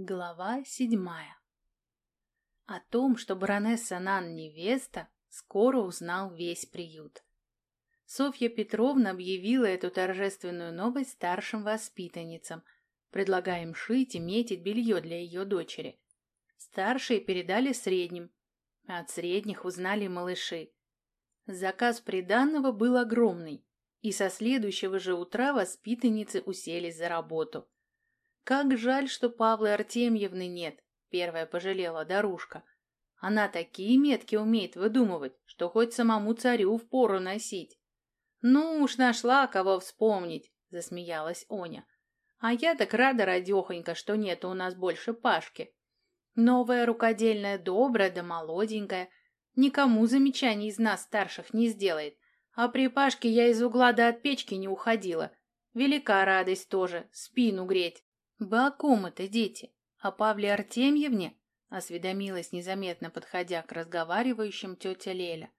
Глава седьмая О том, что баронесса Нан невеста, скоро узнал весь приют. Софья Петровна объявила эту торжественную новость старшим воспитанницам, предлагая им шить и метить белье для ее дочери. Старшие передали средним, а от средних узнали малыши. Заказ приданного был огромный, и со следующего же утра воспитанницы уселись за работу – как жаль, что Павлы Артемьевны нет, первая пожалела Дарушка. Она такие метки умеет выдумывать, что хоть самому царю впору носить. Ну уж нашла кого вспомнить, засмеялась Оня. А я так рада, радехонька, что нет у нас больше Пашки. Новая рукодельная добрая да молоденькая. Никому замечаний из нас старших не сделает. А при Пашке я из угла до от печки не уходила. Велика радость тоже, спину греть. «Вы о ком это, дети? О Павле Артемьевне?» — осведомилась, незаметно подходя к разговаривающим тетя Леля.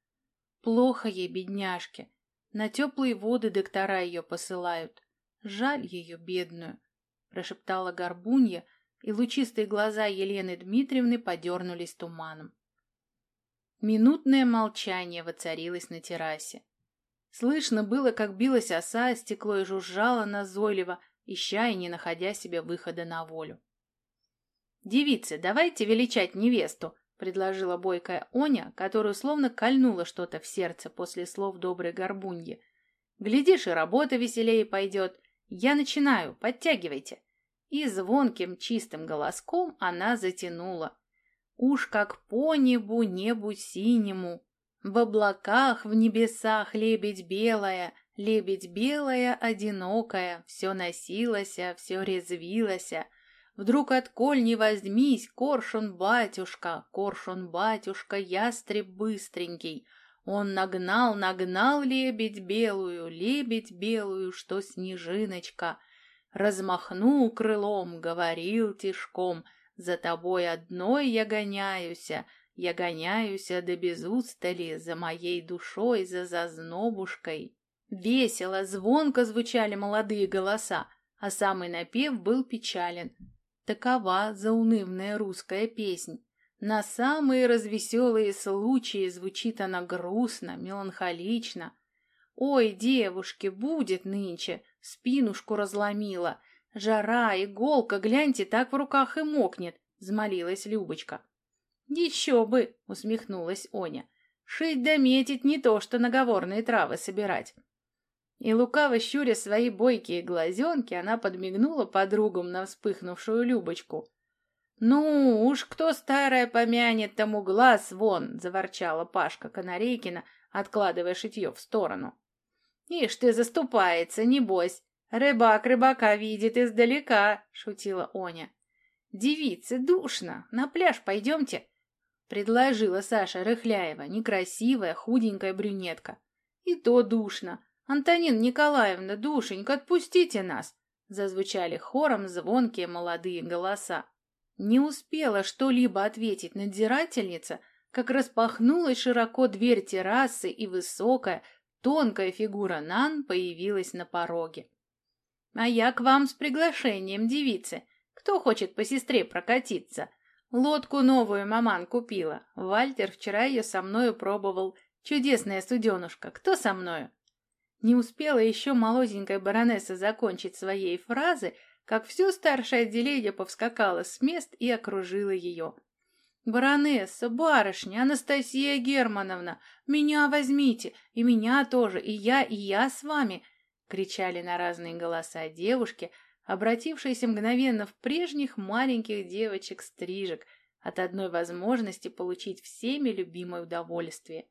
«Плохо ей, бедняжке. На теплые воды доктора ее посылают. Жаль ее, бедную», — прошептала горбунья, и лучистые глаза Елены Дмитриевны подернулись туманом. Минутное молчание воцарилось на террасе. Слышно было, как билась оса, стекло и жужжало назойливо, ища и не находя себе выхода на волю. «Девицы, давайте величать невесту», — предложила бойкая Оня, которую словно кольнуло что-то в сердце после слов доброй горбуньи. «Глядишь, и работа веселее пойдет. Я начинаю, подтягивайте». И звонким чистым голоском она затянула. «Уж как по небу, небу синему, в облаках, в небесах лебедь белая, Лебедь белая, одинокая, все носилася, все резвилася. Вдруг от коль не возьмись, коршун батюшка, коршун батюшка, ястреб быстренький. Он нагнал, нагнал лебедь белую, лебедь белую, что снежиночка. Размахнул крылом, говорил тишком, за тобой одной я гоняюся, я гоняюся до без устали, за моей душой, за зазнобушкой. Весело, звонко звучали молодые голоса, а самый напев был печален. Такова заунывная русская песнь. На самые развеселые случаи звучит она грустно, меланхолично. «Ой, девушки, будет нынче!» Спинушку разломила. «Жара, иголка, гляньте, так в руках и мокнет!» — взмолилась Любочка. «Еще бы!» — усмехнулась Оня. «Шить да метить не то, что наговорные травы собирать. И лукаво щуря свои бойкие глазенки, она подмигнула подругам на вспыхнувшую Любочку. «Ну уж кто старая помянет, тому глаз вон!» — заворчала Пашка Канарейкина, откладывая шитье в сторону. «Ишь ты заступается, небось! Рыбак рыбака видит издалека!» — шутила Оня. «Девицы, душно! На пляж пойдемте!» — предложила Саша Рыхляева, некрасивая, худенькая брюнетка. «И то душно!» «Антонин Николаевна, душенька, отпустите нас!» Зазвучали хором звонкие молодые голоса. Не успела что-либо ответить надзирательница, как распахнулась широко дверь террасы, и высокая, тонкая фигура Нан появилась на пороге. «А я к вам с приглашением, девицы. Кто хочет по сестре прокатиться? Лодку новую маман купила. Вальтер вчера ее со мною пробовал. Чудесная студенушка. Кто со мною?» Не успела еще молоденькая баронесса закончить своей фразы, как все старшее отделение повскакало с мест и окружило ее. «Баронесса, барышня, Анастасия Германовна, меня возьмите, и меня тоже, и я, и я с вами!» — кричали на разные голоса девушки, обратившиеся мгновенно в прежних маленьких девочек-стрижек от одной возможности получить всеми любимое удовольствие.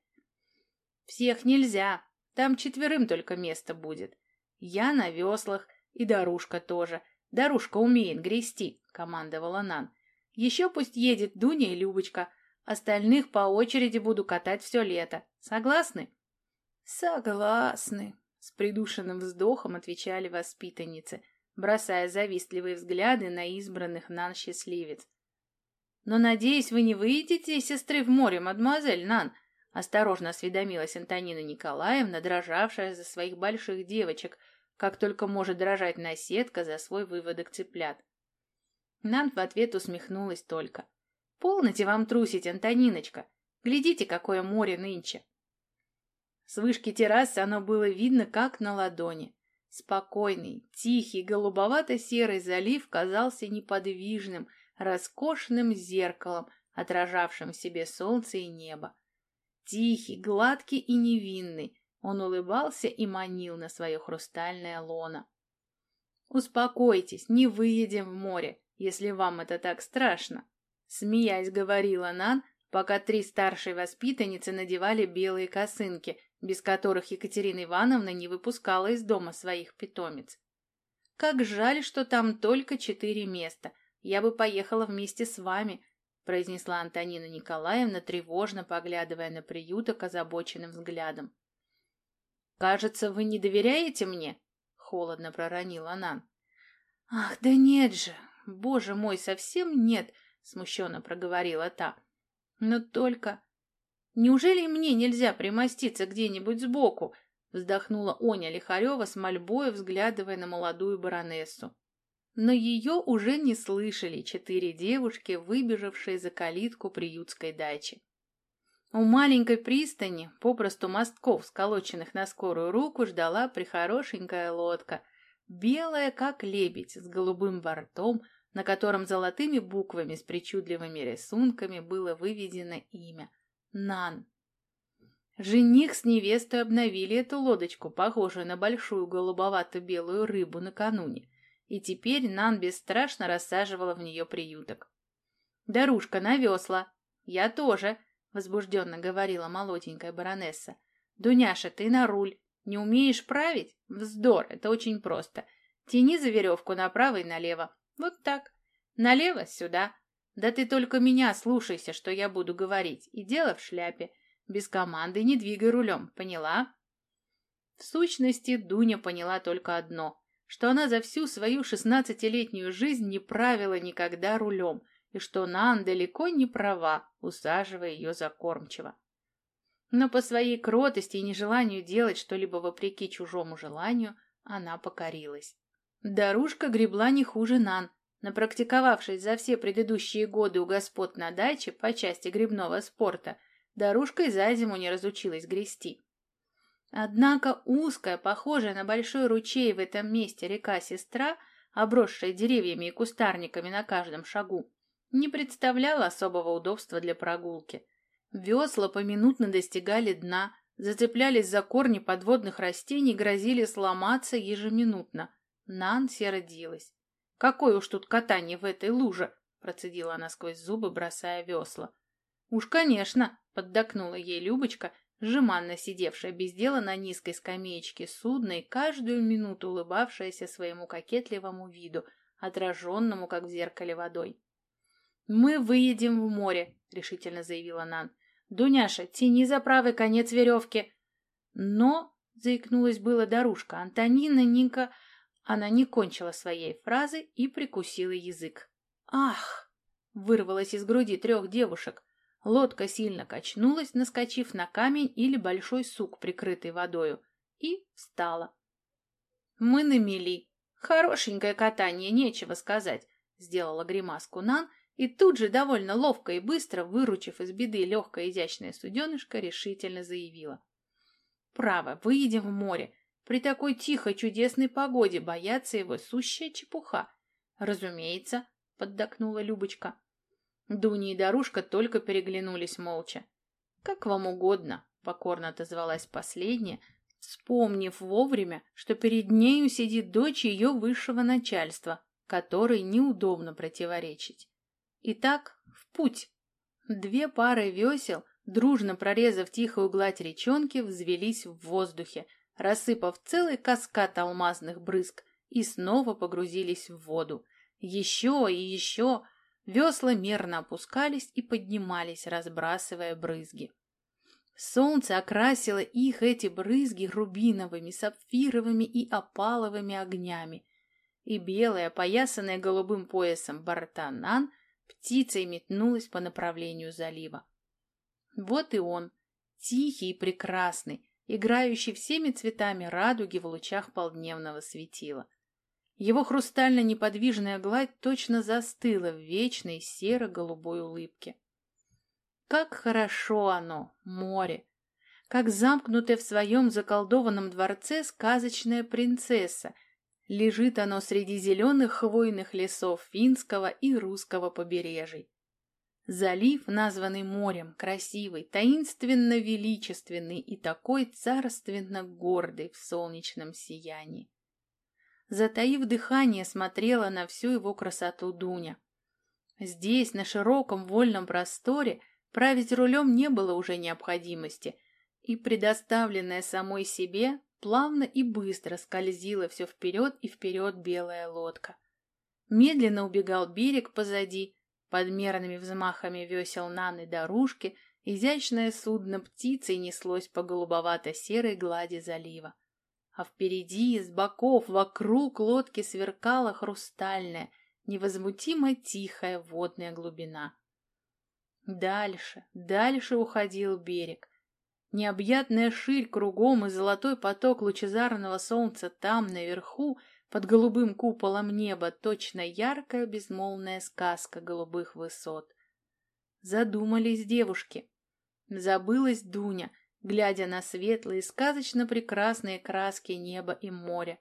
«Всех нельзя!» Там четверым только место будет. Я на веслах, и Дарушка тоже. Дарушка умеет грести, командовала Нан. Еще пусть едет Дуня и Любочка. Остальных по очереди буду катать все лето. Согласны? Согласны, с придушенным вздохом отвечали воспитанницы, бросая завистливые взгляды на избранных Нан счастливец. Но, надеюсь, вы не выйдете сестры в море, мадемуазель Нан, Осторожно осведомилась Антонина Николаевна, дрожавшая за своих больших девочек, как только может дрожать наседка за свой выводок цыплят. Нан в ответ усмехнулась только. «Полноте вам трусить, Антониночка! Глядите, какое море нынче!» С вышки террасы оно было видно, как на ладони. Спокойный, тихий, голубовато-серый залив казался неподвижным, роскошным зеркалом, отражавшим в себе солнце и небо. Тихий, гладкий и невинный, он улыбался и манил на свое хрустальное лоно. «Успокойтесь, не выедем в море, если вам это так страшно», смеясь говорила Нан, пока три старшие воспитанницы надевали белые косынки, без которых Екатерина Ивановна не выпускала из дома своих питомец. «Как жаль, что там только четыре места. Я бы поехала вместе с вами», произнесла Антонина Николаевна, тревожно поглядывая на приюток озабоченным взглядом. «Кажется, вы не доверяете мне?» — холодно проронила Нан. «Ах, да нет же! Боже мой, совсем нет!» — смущенно проговорила та. «Но только...» Неужели мне нельзя примоститься где-нибудь сбоку?» Вздохнула Оня Лихарева с мольбой, взглядывая на молодую баронессу. Но ее уже не слышали четыре девушки, выбежавшие за калитку приютской дачи. У маленькой пристани, попросту мостков, сколоченных на скорую руку, ждала прихорошенькая лодка, белая, как лебедь, с голубым бортом, на котором золотыми буквами с причудливыми рисунками было выведено имя Нан. Жених с невестой обновили эту лодочку, похожую на большую голубовато-белую рыбу накануне, и теперь Нан бесстрашно рассаживала в нее приюток. «Дарушка на весла!» «Я тоже!» — возбужденно говорила молоденькая баронесса. «Дуняша, ты на руль. Не умеешь править? Вздор, это очень просто. Тяни за веревку направо и налево. Вот так. Налево сюда, да ты только меня слушайся, что я буду говорить, и дело в шляпе. Без команды не двигай рулем, поняла? В сущности, Дуня поняла только одно, что она за всю свою шестнадцатилетнюю жизнь не правила никогда рулем, и что Нан далеко не права, усаживая ее за кормчиво. Но по своей кротости и нежеланию делать что-либо вопреки чужому желанию, она покорилась. Дорожка гребла не хуже Нан, Напрактиковавшись за все предыдущие годы у господ на даче по части грибного спорта, дорожка и за зиму не разучилась грести. Однако узкая, похожая на большой ручей в этом месте река-сестра, обросшая деревьями и кустарниками на каждом шагу, не представляла особого удобства для прогулки. Весла поминутно достигали дна, зацеплялись за корни подводных растений грозили сломаться ежеминутно. Нанси родилась. Какое уж тут катание в этой луже, процедила она сквозь зубы, бросая весла. Уж, конечно, поддакнула ей Любочка, жеманно сидевшая без дела на низкой скамеечке судна и каждую минуту улыбавшаяся своему кокетливому виду, отраженному, как в зеркале, водой. «Мы выедем в море», — решительно заявила Нан. «Дуняша, тяни за правый конец веревки». «Но», — заикнулась было дорожка, — «Антонина, Ника...» Она не кончила своей фразы и прикусила язык. «Ах!» — вырвалось из груди трех девушек. Лодка сильно качнулась, наскочив на камень или большой сук, прикрытый водою, и встала. «Мы на мели. Хорошенькое катание, нечего сказать», — сделала гримаску Нан, и тут же, довольно ловко и быстро, выручив из беды легкое изящное суденышко, решительно заявила. «Право, выедем в море. При такой тихой чудесной погоде бояться его сущая чепуха. Разумеется, поддакнула Любочка. Дуня и Дарушка только переглянулись молча. Как вам угодно, покорно отозвалась последняя, вспомнив вовремя, что перед нею сидит дочь ее высшего начальства, которой неудобно противоречить. Итак, в путь. Две пары весел, дружно прорезав тихую гладь речонки, взвелись в воздухе, рассыпав целый каскад алмазных брызг, и снова погрузились в воду. Еще и еще весла мерно опускались и поднимались, разбрасывая брызги. Солнце окрасило их, эти брызги, рубиновыми, сапфировыми и опаловыми огнями, и белая, поясанная голубым поясом Бартанан птицей метнулась по направлению залива. Вот и он, тихий и прекрасный, играющий всеми цветами радуги в лучах полдневного светила. Его хрустально-неподвижная гладь точно застыла в вечной серо-голубой улыбке. Как хорошо оно, море! Как замкнутая в своем заколдованном дворце сказочная принцесса. Лежит оно среди зеленых хвойных лесов финского и русского побережий. Залив, названный морем, красивый, таинственно величественный и такой царственно гордый в солнечном сиянии. Затаив дыхание, смотрела на всю его красоту Дуня. Здесь, на широком вольном просторе, править рулем не было уже необходимости, и, предоставленная самой себе, плавно и быстро скользила все вперед и вперед белая лодка. Медленно убегал берег позади, под мерными взмахами весел Наны дорожки изящное судно птицей неслось по голубовато-серой глади залива. А впереди, с боков, вокруг лодки сверкала хрустальная, невозмутимо тихая водная глубина. Дальше, дальше уходил берег. Необъятная ширь кругом и золотой поток лучезарного солнца там, наверху, под голубым куполом неба точно яркая безмолвная сказка голубых высот. Задумались девушки. Забылась Дуня, глядя на светлые, сказочно прекрасные краски неба и моря.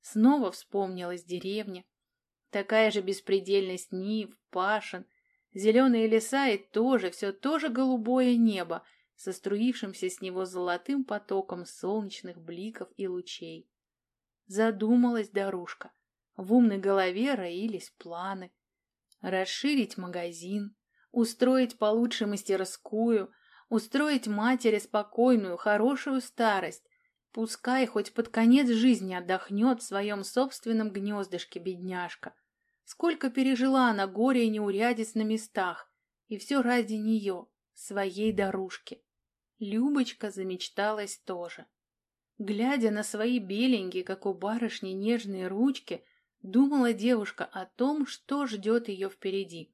Снова вспомнилась деревня. Такая же беспредельность нив, пашин, зеленые леса и тоже, все тоже голубое небо, со струившимся с него золотым потоком солнечных бликов и лучей. Задумалась дорожка. В умной голове роились планы. Расширить магазин, устроить получше мастерскую, устроить матери спокойную, хорошую старость. Пускай хоть под конец жизни отдохнет в своем собственном гнездышке бедняжка. Сколько пережила она горя и неурядиц на местах, и все ради нее, своей дорожки. Любочка замечталась тоже. Глядя на свои беленькие, как у барышни, нежные ручки, думала девушка о том, что ждет ее впереди.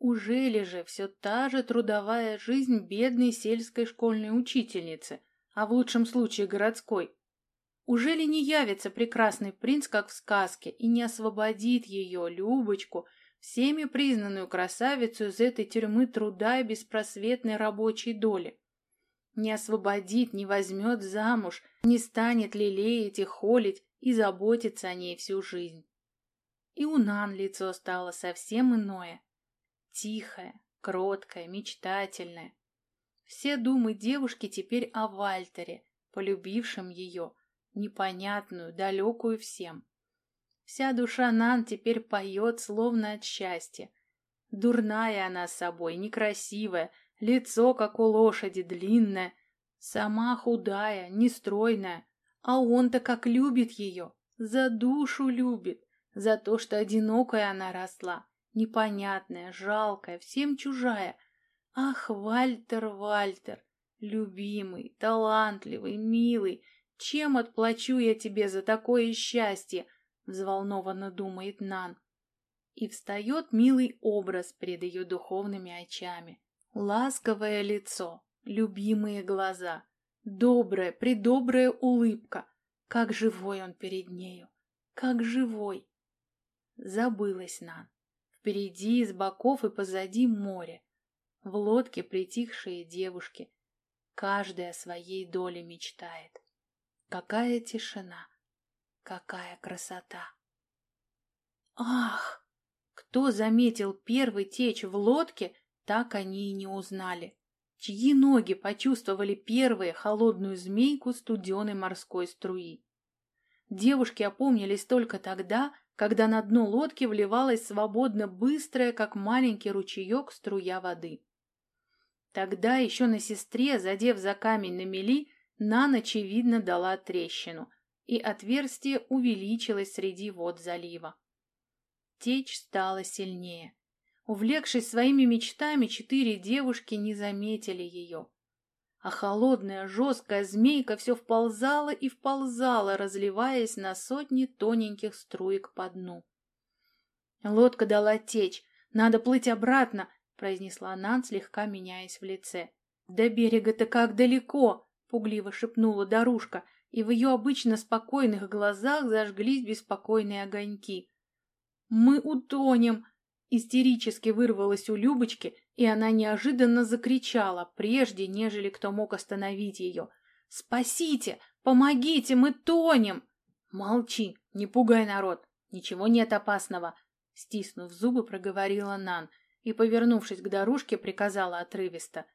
Ужели же все та же трудовая жизнь бедной сельской школьной учительницы, а в лучшем случае городской? Ужели не явится прекрасный принц, как в сказке, и не освободит ее, Любочку, всеми признанную красавицу из этой тюрьмы труда и беспросветной рабочей доли? не освободит, не возьмет замуж, не станет лелеять и холить и заботиться о ней всю жизнь. И у Нан лицо стало совсем иное. Тихое, кроткое, мечтательное. Все думы девушки теперь о Вальтере, полюбившем ее, непонятную, далекую всем. Вся душа Нан теперь поет, словно от счастья. Дурная она собой, некрасивая, Лицо, как у лошади, длинное, сама худая, нестройная, а он-то как любит ее, за душу любит, за то, что одинокая она росла, непонятная, жалкая, всем чужая. Ах, Вальтер, Вальтер, любимый, талантливый, милый, чем отплачу я тебе за такое счастье? Взволнованно думает Нан. И встает милый образ перед ее духовными очами. Ласковое лицо, любимые глаза, добрая, придобрая улыбка. Как живой он перед нею, как живой. Забылась Нан. Впереди, с боков и позади море. В лодке притихшие девушки. Каждая своей доле мечтает. Какая тишина, какая красота. Ах! Кто заметил первый течь в лодке, так они и не узнали, чьи ноги почувствовали первые холодную змейку студеной морской струи. Девушки опомнились только тогда, когда на дно лодки вливалась свободно быстрая, как маленький ручеек, струя воды. Тогда еще на сестре, задев за камень на мели, Нан, очевидно, дала трещину, и отверстие увеличилось среди вод залива. Течь стала сильнее. Увлекшись своими мечтами, четыре девушки не заметили ее. А холодная жесткая змейка все вползала и вползала, разливаясь на сотни тоненьких струек по дну. Лодка дала течь. Надо плыть обратно, произнесла Нан, слегка меняясь в лице. До берега-то как далеко, пугливо шепнула Дарушка. и в ее обычно спокойных глазах зажглись беспокойные огоньки. «Мы утонем!» — истерически вырвалось у Любочки, и она неожиданно закричала, прежде, нежели кто мог остановить ее. «Спасите! Помогите! Мы тонем!» «Молчи! Не пугай народ! Ничего нет опасного!» Стиснув зубы, проговорила Нан и, повернувшись к дорожке, приказала отрывисто.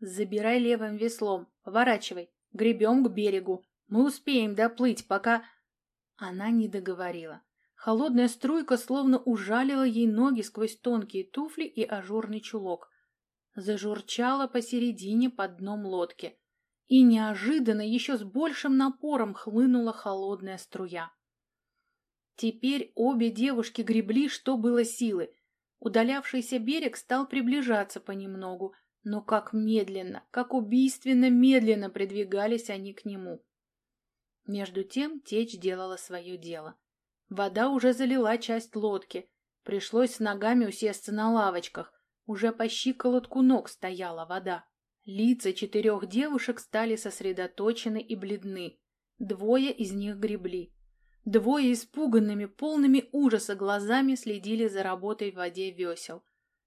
«Забирай левым веслом, поворачивай, гребем к берегу. Мы успеем доплыть, пока...» Она не договорила. Холодная струйка словно ужалила ей ноги сквозь тонкие туфли и ажурный чулок. Зажурчала посередине под дном лодки. И неожиданно еще с большим напором хлынула холодная струя. Теперь обе девушки гребли, что было силы. Удалявшийся берег стал приближаться понемногу, но как медленно, как убийственно медленно придвигались они к нему. Между тем течь делала свое дело. Вода уже залила часть лодки. Пришлось с ногами усесться на лавочках. Уже по щиколотку ног стояла вода. Лица четырех девушек стали сосредоточены и бледны. Двое из них гребли. Двое испуганными, полными ужаса глазами следили за работой в воде весел.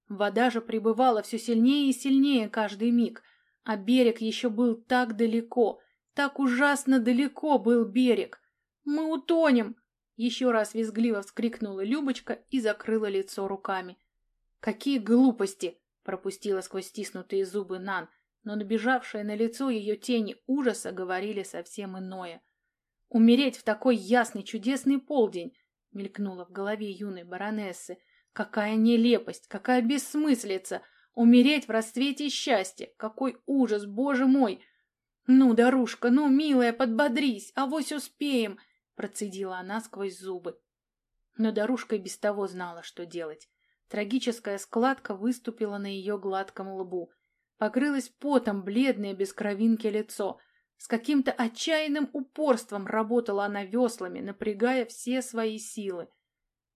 Вода же прибывала все сильнее и сильнее каждый миг, а берег еще был так далеко, так ужасно далеко был берег. «Мы утонем!» Еще раз визгливо вскрикнула Любочка и закрыла лицо руками. «Какие глупости!» — пропустила сквозь стиснутые зубы Нан, но набежавшие на лицо ее тени ужаса говорили совсем иное — Умереть в такой ясный чудесный полдень, мелькнуло в голове юной баронессы. Какая нелепость, какая бессмыслица! Умереть в расцвете счастья! Какой ужас, боже мой! Ну, Дарушка, ну, милая, подбодрись, авось успеем! Процедила она сквозь зубы. Но Дарушка и без того знала, что делать. Трагическая складка выступила на ее гладком лбу. Покрылось потом бледное без кровинки лицо — с каким-то отчаянным упорством работала она веслами, напрягая все свои силы.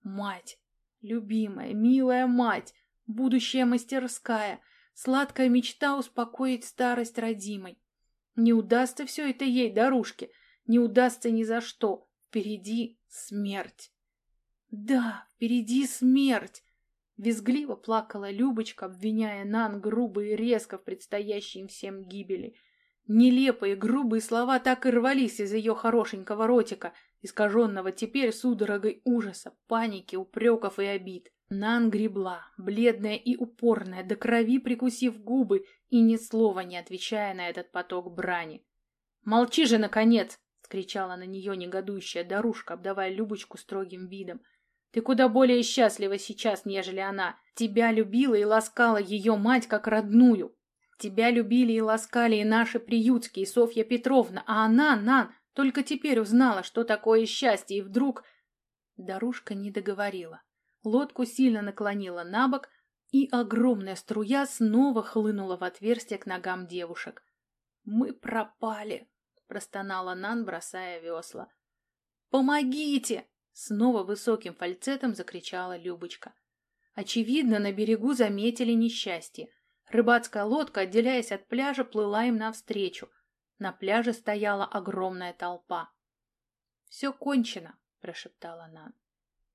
Мать, любимая, милая мать, будущая мастерская, сладкая мечта успокоить старость родимой. Не удастся все это ей, дорожке, не удастся ни за что. Впереди смерть. Да, впереди смерть. Визгливо плакала Любочка, обвиняя Нан грубо и резко в предстоящей им всем гибели — Нелепые, грубые слова так и рвались из ее хорошенького ротика, искаженного теперь судорогой ужаса, паники, упреков и обид. Нан гребла, бледная и упорная, до крови прикусив губы и ни слова не отвечая на этот поток брани. «Молчи же, наконец!» — скричала на нее негодующая Дарушка, обдавая Любочку строгим видом. «Ты куда более счастлива сейчас, нежели она. Тебя любила и ласкала ее мать как родную. Тебя любили и ласкали и наши приютские, Софья Петровна, а она, Нан, только теперь узнала, что такое счастье, и вдруг... Дарушка не договорила. Лодку сильно наклонила на бок, и огромная струя снова хлынула в отверстие к ногам девушек. «Мы пропали!» — простонала Нан, бросая весла. «Помогите!» — снова высоким фальцетом закричала Любочка. Очевидно, на берегу заметили несчастье. Рыбацкая лодка, отделяясь от пляжа, плыла им навстречу. На пляже стояла огромная толпа. «Все кончено», — прошептала Нан.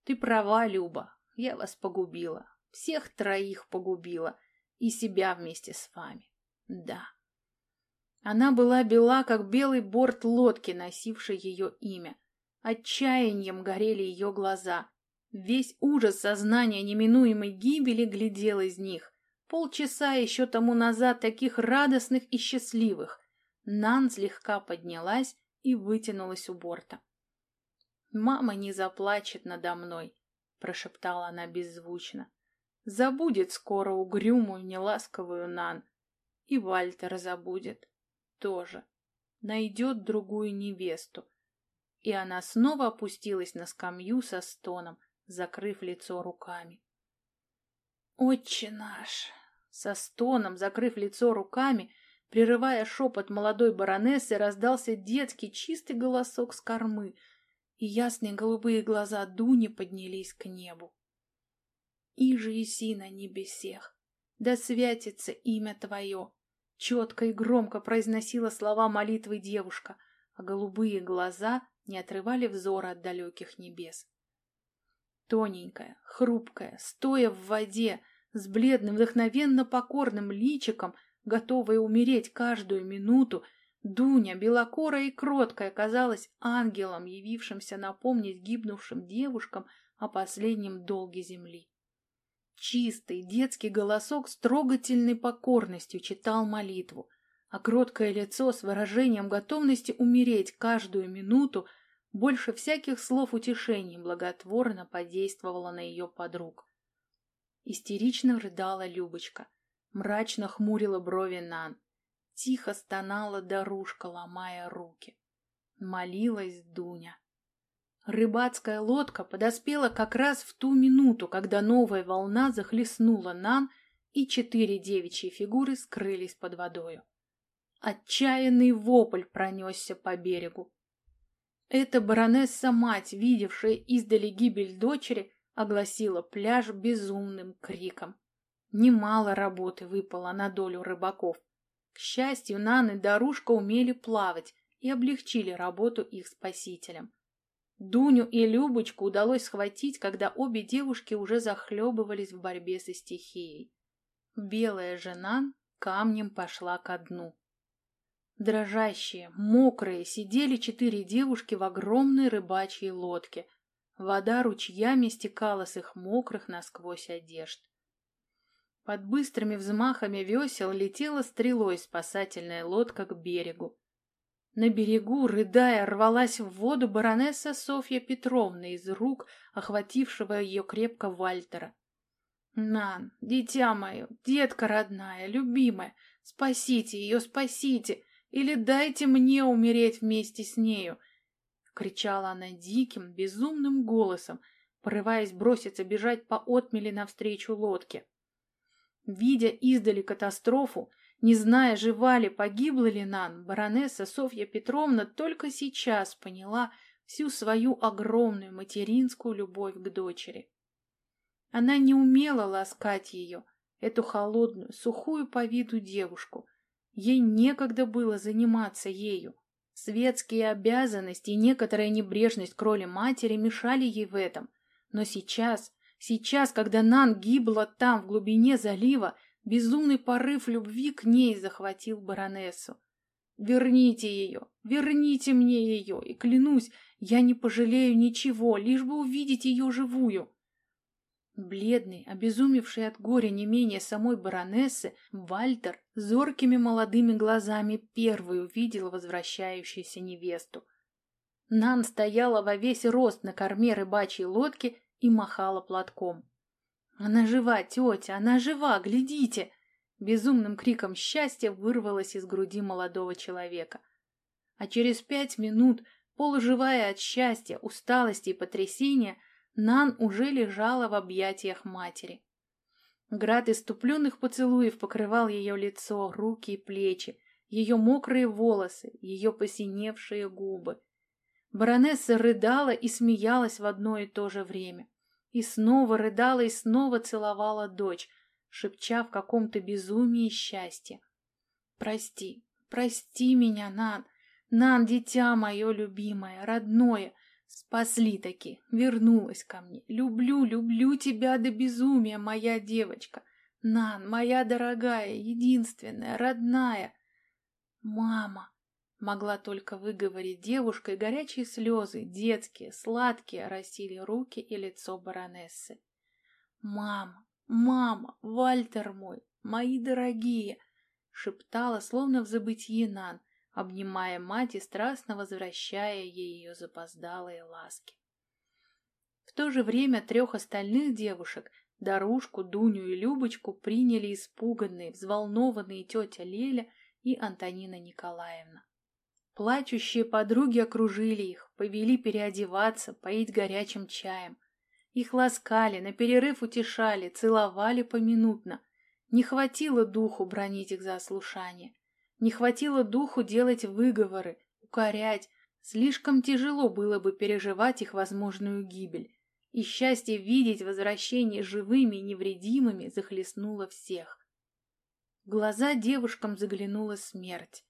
«Ты права, Люба, я вас погубила. Всех троих погубила. И себя вместе с вами. Да». Она была бела, как белый борт лодки, носившей ее имя. Отчаянием горели ее глаза. Весь ужас сознания неминуемой гибели глядел из них. Полчаса еще тому назад таких радостных и счастливых. Нан слегка поднялась и вытянулась у борта. «Мама не заплачет надо мной», — прошептала она беззвучно. «Забудет скоро угрюмую, неласковую Нан. И Вальтер забудет. Тоже. Найдет другую невесту». И она снова опустилась на скамью со стоном, закрыв лицо руками. «Отче наш!» Со стоном, закрыв лицо руками, прерывая шепот молодой баронессы, раздался детский чистый голосок с кормы, и ясные голубые глаза Дуни поднялись к небу. «Иже иси на небесех, да святится имя Твое!» Четко и громко произносила слова молитвы девушка, а голубые глаза не отрывали взора от далеких небес. Тоненькая, хрупкая, стоя в воде, с бледным, вдохновенно покорным личиком, готовая умереть каждую минуту, Дуня, белокорая и кроткая, казалась ангелом, явившимся напомнить гибнувшим девушкам о последнем долге земли. Чистый детский голосок с трогательной покорностью читал молитву, а кроткое лицо с выражением готовности умереть каждую минуту больше всяких слов утешений благотворно подействовало на ее подруг. Истерично рыдала Любочка, мрачно хмурила брови Нан, тихо стонала Дарушка, ломая руки. Молилась Дуня. Рыбацкая лодка подоспела как раз в ту минуту, когда новая волна захлестнула Нан, и четыре девичьи фигуры скрылись под водою. Отчаянный вопль пронесся по берегу. Эта баронесса-мать, видевшая издали гибель дочери, огласила пляж безумным криком. Немало работы выпало на долю рыбаков. К счастью, Нан и Дарушка умели плавать и облегчили работу их спасителям. Дуню и Любочку удалось схватить, когда обе девушки уже захлебывались в борьбе со стихией. Белая жена камнем пошла ко дну. Дрожащие, мокрые, сидели четыре девушки в огромной рыбачьей лодке. Вода ручьями стекала с их мокрых насквозь одежд. Под быстрыми взмахами весел летела стрелой спасательная лодка к берегу. На берегу, рыдая, рвалась в воду баронесса Софья Петровна из рук, охватившего ее крепко Вальтера. «Нан, дитя мое, детка родная, любимая, спасите ее, спасите, или дайте мне умереть вместе с нею!» Кричала она диким, безумным голосом, порываясь броситься бежать по отмели навстречу лодке. Видя издали катастрофу, не зная, жива ли, погибла ли Нан, баронесса Софья Петровна только сейчас поняла всю свою огромную материнскую любовь к дочери. Она не умела ласкать ее, эту холодную, сухую по виду девушку. Ей некогда было заниматься ею. Светские обязанности и некоторая небрежность к роли матери мешали ей в этом. Но сейчас, сейчас, когда Нан гибла там, в глубине залива, Безумный порыв любви к ней захватил баронессу. «Верните ее! Верните мне ее! И клянусь, я не пожалею ничего, лишь бы увидеть ее живую!» Бледный, обезумевший от горя не менее самой баронессы, Вальтер зоркими молодыми глазами первый увидел возвращающуюся невесту. Нан стояла во весь рост на корме рыбачьей лодки и махала платком. «Она жива, тетя, она жива, глядите!» Безумным криком счастья вырвалось из груди молодого человека. А через пять минут, полуживая от счастья, усталости и потрясения, Нан уже лежала в объятиях матери. Град иступленных поцелуев покрывал ее лицо, руки и плечи, ее мокрые волосы, ее посиневшие губы. Баронесса рыдала и смеялась в одно и то же время. И снова рыдала и снова целовала дочь, шепча в каком-то безумии счастья. «Прости, прости меня, Нан, Нан, дитя мое любимое, родное, спасли-таки, вернулась ко мне. Люблю, люблю тебя до безумия, моя девочка. Нан, моя дорогая, единственная, родная. Мама, Могла только выговорить девушка, и горячие слезы, детские, сладкие, росили руки и лицо баронессы. «Мама, мама, Вальтер мой, мои дорогие!» шептала, словно в забытии Нан, обнимая мать и страстно возвращая ей ее запоздалые ласки. В то же время трех остальных девушек, Дарушку, Дуню и Любочку, приняли испуганные, взволнованные тетя Леля и Антонина Николаевна. Плачущие подруги окружили их, повели переодеваться, поить горячим чаем. Их ласкали, на перерыв утешали, целовали поминутно. Не хватило духу бронить их за ослушание. Не хватило духу делать выговоры, укорять. Слишком тяжело было бы переживать их возможную гибель. И счастье видеть возвращение живыми и невредимыми захлестнуло всех. В глаза девушкам заглянула смерть.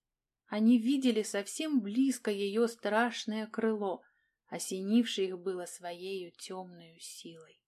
Они видели совсем близко ее страшное крыло, осенившее их было своею темной силой.